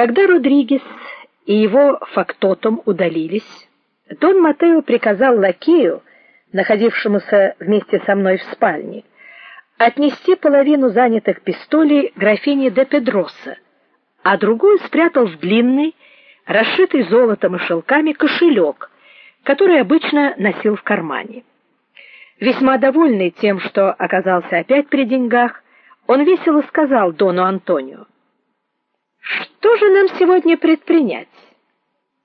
Когда Родригес и его фактотум удалились, Дон Матео приказал лакею, находившемуся вместе со мной в спальне, отнести половину занятых пистолей графине де Педроса, а другую спрятал в длинный, расшитый золотом и шелками кошелек, который обычно носил в кармане. Весьма довольный тем, что оказался опять при деньгах, он весело сказал дону Антонио: "Что же нам сегодня предпринять?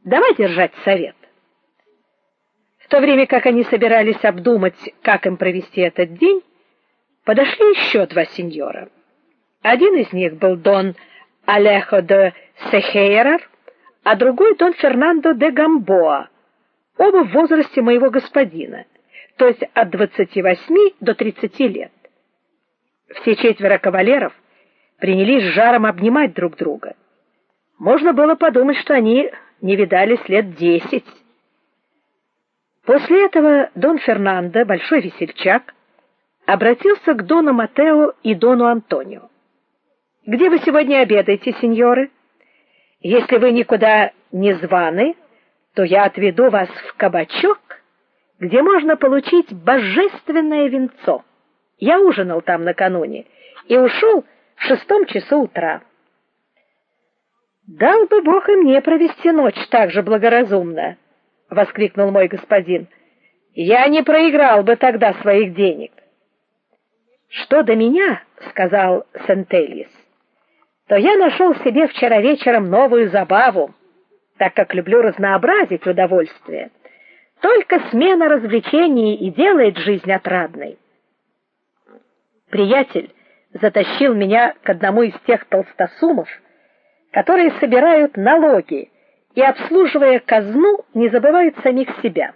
Давай держать совет". В то время как они собирались обдумать, как им провести этот день, подошли еще два сеньора. Один из них был дон Алехо де Сехейра, а другой дон Фернандо де Гамбоа, оба в возрасте моего господина, то есть от 28 до 30 лет. Все четверо кавалеров принялись жаром обнимать друг друга. Можно было подумать, что они не видались лет десять. После этого Дон Фернандо, большой весельчак, обратился к дону Матео и дону Антонио. Где вы сегодня обедаете, сеньоры? Если вы никуда не званы, то я отведу вас в кабачок, где можно получить божественное винцо. Я ужинал там накануне и ушел в шестом часу утра. Дал бы Бог и мне провести ночь так же благоразумно воскликнул мой господин. Я не проиграл бы тогда своих денег. Что до меня, сказал Сентельис, то я нашел себе вчера вечером новую забаву, так как люблю разнообразить удовольствие. Только смена развлечений и делает жизнь отрадной. Приятель затащил меня к одному из тех толстосумов, которые собирают налоги и обслуживая казну, не забывает самих себя.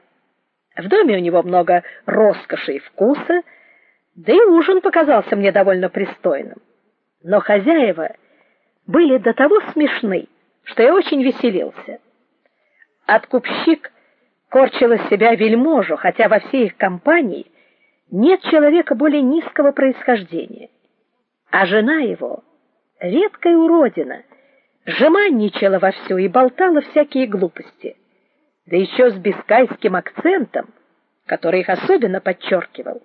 В доме у него много роскоши и вкуса, да и ужин показался мне довольно пристойным. Но хозяева были до того смешны, что я очень веселился. Откупщик корчил из себя вельможу, хотя во всей их компании нет человека более низкого происхождения. А жена его редкая уродина — жеманничала вовсю и болтала всякие глупости. Да еще с бискайским акцентом, который их особенно подчеркивал.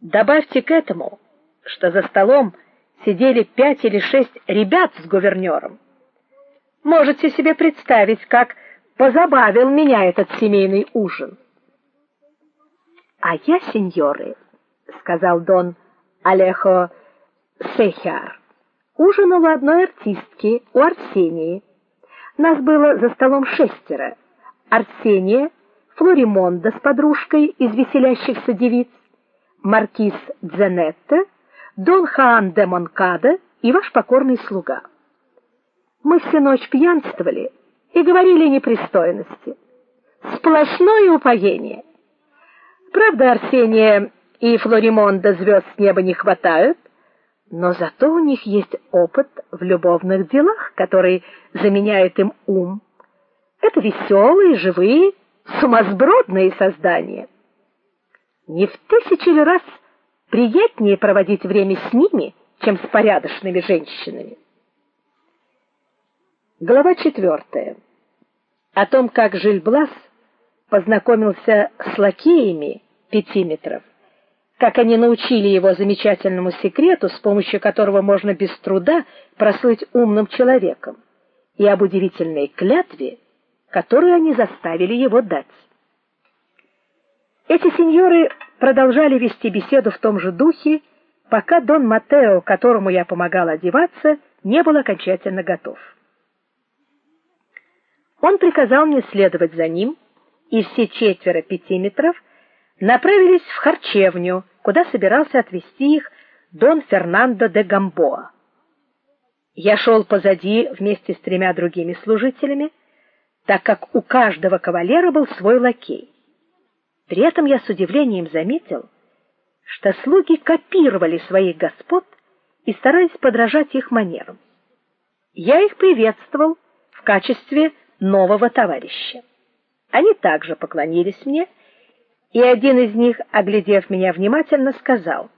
Добавьте к этому, что за столом сидели пять или шесть ребят с гувернёром. Можете себе представить, как позабавил меня этот семейный ужин. А я, сеньоры, сказал Дон Алехо Сехар ужинал у одной артистки, у Арсении. Нас было за столом шестеро. Арсения, Флоримонда с подружкой из веселящихся девиц, маркиз Дзенетта, Дон Хаан де Монкада и ваш покорный слуга. Мы всю ночь пьянствовали и говорили непристойности. Сплошное упоение. Правда, Арсения и Флоримонда звезд с неба не хватают, но зато у них есть опыт в любовных делах, который заменяет им ум. Это веселые, живые, сумасбродные создания. Не в тысячу раз приятнее проводить время с ними, чем с порядочными женщинами. Глава четвертая. О том, как Жильблас познакомился с лакеями пятиметров как они научили его замечательному секрету, с помощью которого можно без труда прослыть умным человеком, и об удивительной клятве, которую они заставили его дать. Эти сеньоры продолжали вести беседу в том же духе, пока Дон Матео, которому я помогал одеваться, не был окончательно готов. Он приказал мне следовать за ним, и все четверо пятиметров направились в харчевню, куда собирался отвезти их Дон Фернандо де Гамбоа. Я шел позади вместе с тремя другими служителями, так как у каждого кавалера был свой лакей. При этом я с удивлением заметил, что слуги копировали своих господ и старались подражать их манерам. Я их приветствовал в качестве нового товарища. Они также поклонились мне и один из них, оглядев меня внимательно, сказал: